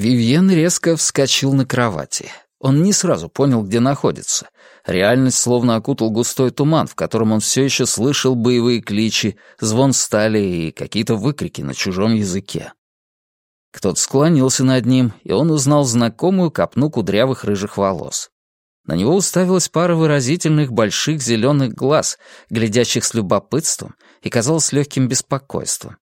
Вивьен резко вскочил на кровати. Он не сразу понял, где находится. Реальность словно окутал густой туман, в котором он все еще слышал боевые кличи, звон стали и какие-то выкрики на чужом языке. Кто-то склонился над ним, и он узнал знакомую копну кудрявых рыжих волос. На него уставилась пара выразительных больших зеленых глаз, глядящих с любопытством и, казалось, легким беспокойством.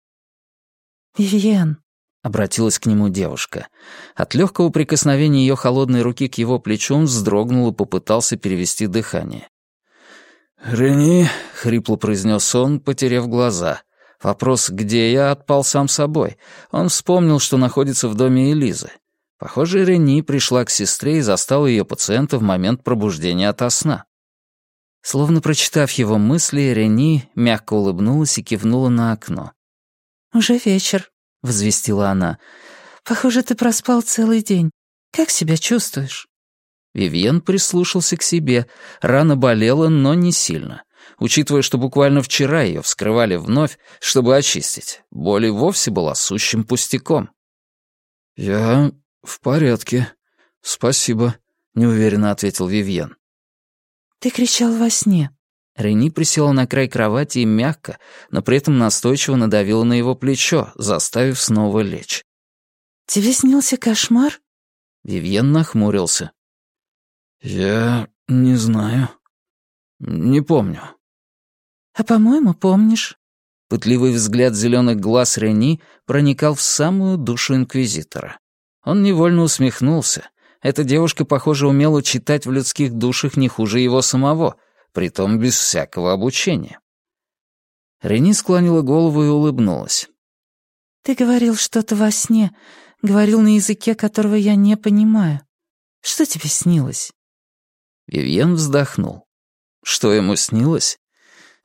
«Вивьен», — обратилась к нему девушка. От легкого прикосновения ее холодной руки к его плечу он вздрогнул и попытался перевести дыхание. «Рени», — хрипло произнес он, потеряв глаза. Вопрос «где я?» отпал сам собой. Он вспомнил, что находится в доме Элизы. Похоже, Рени пришла к сестре и застала ее пациента в момент пробуждения ото сна. Словно прочитав его мысли, Рени мягко улыбнулась и кивнула на окно. «Уже вечер», — возвестила она. «Похоже, ты проспал целый день. Как себя чувствуешь?» Вивьен прислушался к себе. Рана болела, но не сильно. Учитывая, что буквально вчера ее вскрывали вновь, чтобы очистить, боль и вовсе была сущим пустяком. «Я «В порядке. Спасибо», — неуверенно ответил Вивьен. «Ты кричал во сне». Рени присела на край кровати и мягко, но при этом настойчиво надавила на его плечо, заставив снова лечь. «Тебе снился кошмар?» Вивьен нахмурился. «Я не знаю. Не помню». «А, по-моему, помнишь». Пытливый взгляд зеленых глаз Рени проникал в самую душу Инквизитора. Он невольно усмехнулся. Эта девушка, похоже, умела читать в людских душах не хуже его самого, притом без всякого обучения. Рени склонила голову и улыбнулась. «Ты говорил что-то во сне, говорил на языке, которого я не понимаю. Что тебе снилось?» Вивьен вздохнул. Что ему снилось?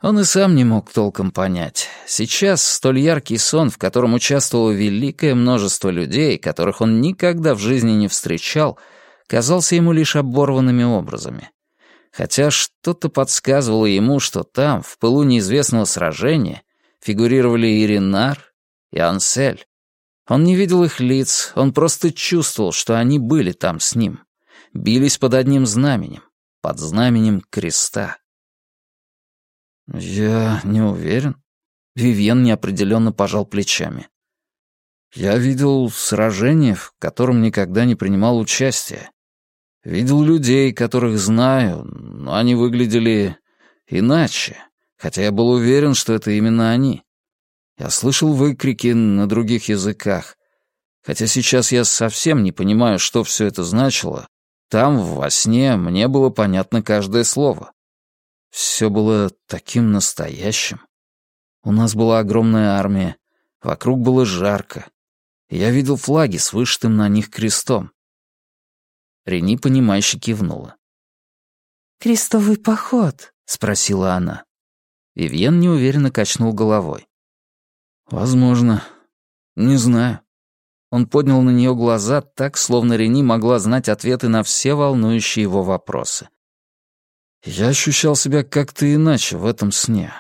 Он и сам не мог толком понять. Сейчас столь яркий сон, в котором участвовало великое множество людей, которых он никогда в жизни не встречал, казался ему лишь оборванными образами. Хотя что-то подсказывало ему, что там, в пылу неизвестного сражения, фигурировали и Ренар, и Ансель. Он не видел их лиц, он просто чувствовал, что они были там с ним. Бились под одним знаменем, под знаменем креста. «Я не уверен». Вивьен неопределенно пожал плечами. «Я видел сражение, в котором никогда не принимал участия. Видел людей, которых знаю, но они выглядели иначе, хотя я был уверен, что это именно они. Я слышал выкрики на других языках, хотя сейчас я совсем не понимаю, что все это значило. Там, во сне, мне было понятно каждое слово. Все было таким настоящим. У нас была огромная армия, вокруг было жарко. Я видел флаги с вышитым на них крестом. Рени, понимающе кивнула. «Крестовый поход?» — спросила она. Вивьен неуверенно качнул головой. «Возможно. Не знаю». Он поднял на нее глаза так, словно Рени могла знать ответы на все волнующие его вопросы. Я ощущал себя как-то иначе в этом сне.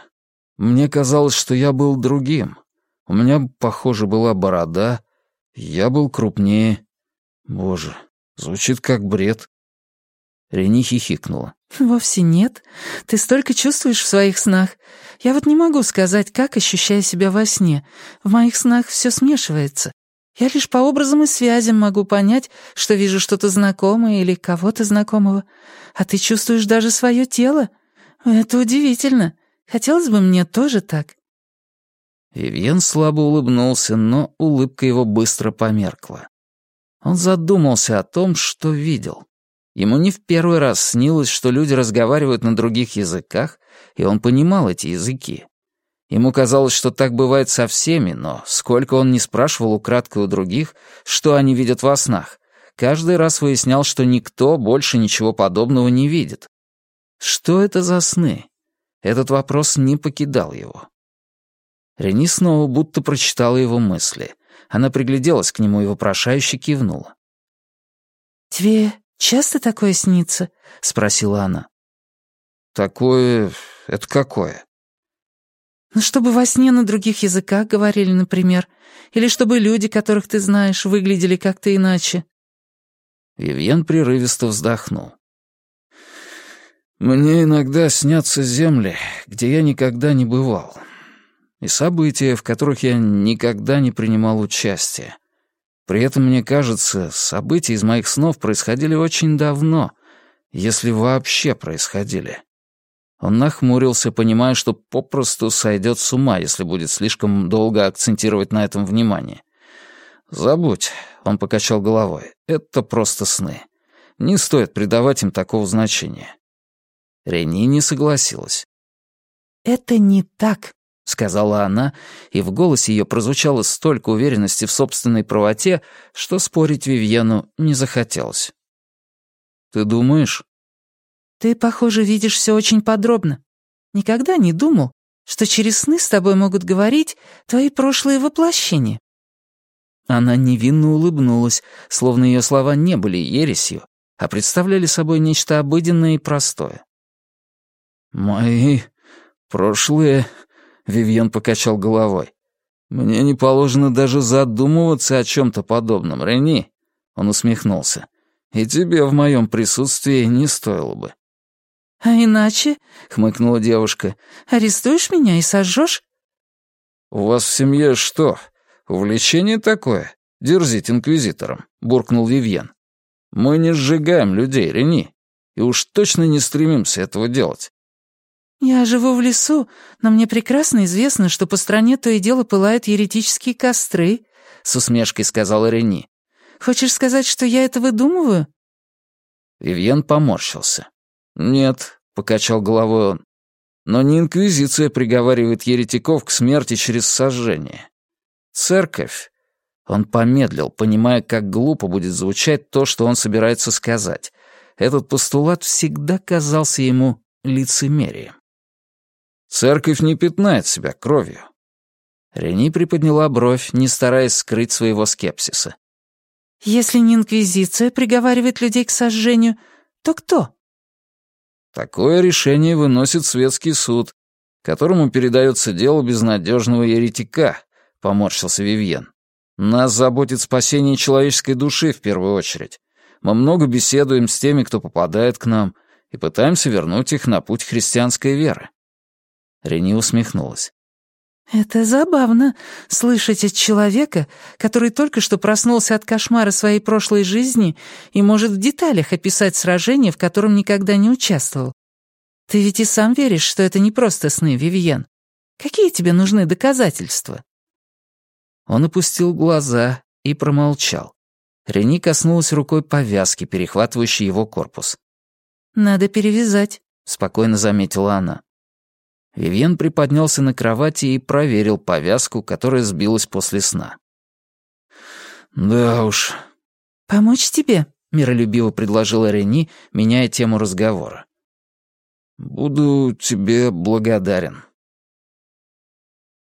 Мне казалось, что я был другим. У меня, похоже, была борода. Я был крупнее. Боже, звучит как бред. Рени хихикнула. «Вовсе нет. Ты столько чувствуешь в своих снах. Я вот не могу сказать, как ощущаю себя во сне. В моих снах все смешивается. Я лишь по образам и связям могу понять, что вижу что-то знакомое или кого-то знакомого. А ты чувствуешь даже свое тело. Это удивительно. Хотелось бы мне тоже так». Вивьен слабо улыбнулся, но улыбка его быстро померкла. Он задумался о том, что видел. Ему не в первый раз снилось, что люди разговаривают на других языках, и он понимал эти языки. Ему казалось, что так бывает со всеми, но сколько он не спрашивал украдкой у других, что они видят во снах, каждый раз выяснял, что никто больше ничего подобного не видит. Что это за сны? Этот вопрос не покидал его. Рени снова будто прочитала его мысли. Она пригляделась к нему и вопрошающе кивнула. «Тебе часто такое снится?» — спросила она. «Такое... это какое?» Ну, чтобы во сне на других языках говорили, например, или чтобы люди, которых ты знаешь, выглядели как-то иначе». Вивьен прерывисто вздохнул. «Мне иногда снятся земли, где я никогда не бывал, и события, в которых я никогда не принимал участия. При этом, мне кажется, события из моих снов происходили очень давно, если вообще происходили». Он нахмурился, понимая, что попросту сойдет с ума, если будет слишком долго акцентировать на этом внимание. «Забудь», — он покачал головой, — «это просто сны. Не стоит придавать им такого значения». Рени не согласилась. «Это не так», — сказала она, и в голосе ее прозвучало столько уверенности в собственной правоте, что спорить Вивьену не захотелось. «Ты думаешь?» «Ты, похоже, видишь все очень подробно. Никогда не думал, что через сны с тобой могут говорить твои прошлые воплощения». Она невинно улыбнулась, словно ее слова не были ересью, а представляли собой нечто обыденное и простое. «Мои прошлые...» — Вивьен покачал головой. «Мне не положено даже задумываться о чем-то подобном, Рени», — он усмехнулся. «И тебе в моем присутствии не стоило бы». «А иначе?» — хмыкнула девушка. «Арестуешь меня и сожжешь?» «У вас в семье что, увлечение такое? Дерзить инквизитором», — буркнул Вивьен. «Мы не сжигаем людей, Рени, и уж точно не стремимся этого делать». «Я живу в лесу, но мне прекрасно известно, что по стране то и дело пылают еретические костры», — с усмешкой сказала Рени. «Хочешь сказать, что я это выдумываю?» Вивьен поморщился. «Нет», — покачал головой он. «Но не Инквизиция приговаривает еретиков к смерти через сожжение. Церковь...» Он помедлил, понимая, как глупо будет звучать то, что он собирается сказать. Этот постулат всегда казался ему лицемерием. «Церковь не пятнает себя кровью». Рени приподняла бровь, не стараясь скрыть своего скепсиса. «Если не Инквизиция приговаривает людей к сожжению, то кто?» Такое решение выносит светский суд, которому передается дело безнадежного еретика, поморщился Вивьен. Нас заботит спасение человеческой души в первую очередь. Мы много беседуем с теми, кто попадает к нам, и пытаемся вернуть их на путь христианской веры. Рени усмехнулась. «Это забавно, слышать от человека, который только что проснулся от кошмара своей прошлой жизни и может в деталях описать сражение, в котором никогда не участвовал. Ты ведь и сам веришь, что это не просто сны, Вивьен. Какие тебе нужны доказательства?» Он опустил глаза и промолчал. Рени коснулась рукой повязки, перехватывающей его корпус. «Надо перевязать», — спокойно заметила она. Вивьен приподнялся на кровати и проверил повязку, которая сбилась после сна. «Да уж». «Помочь тебе?» — миролюбиво предложила Рени, меняя тему разговора. «Буду тебе благодарен»,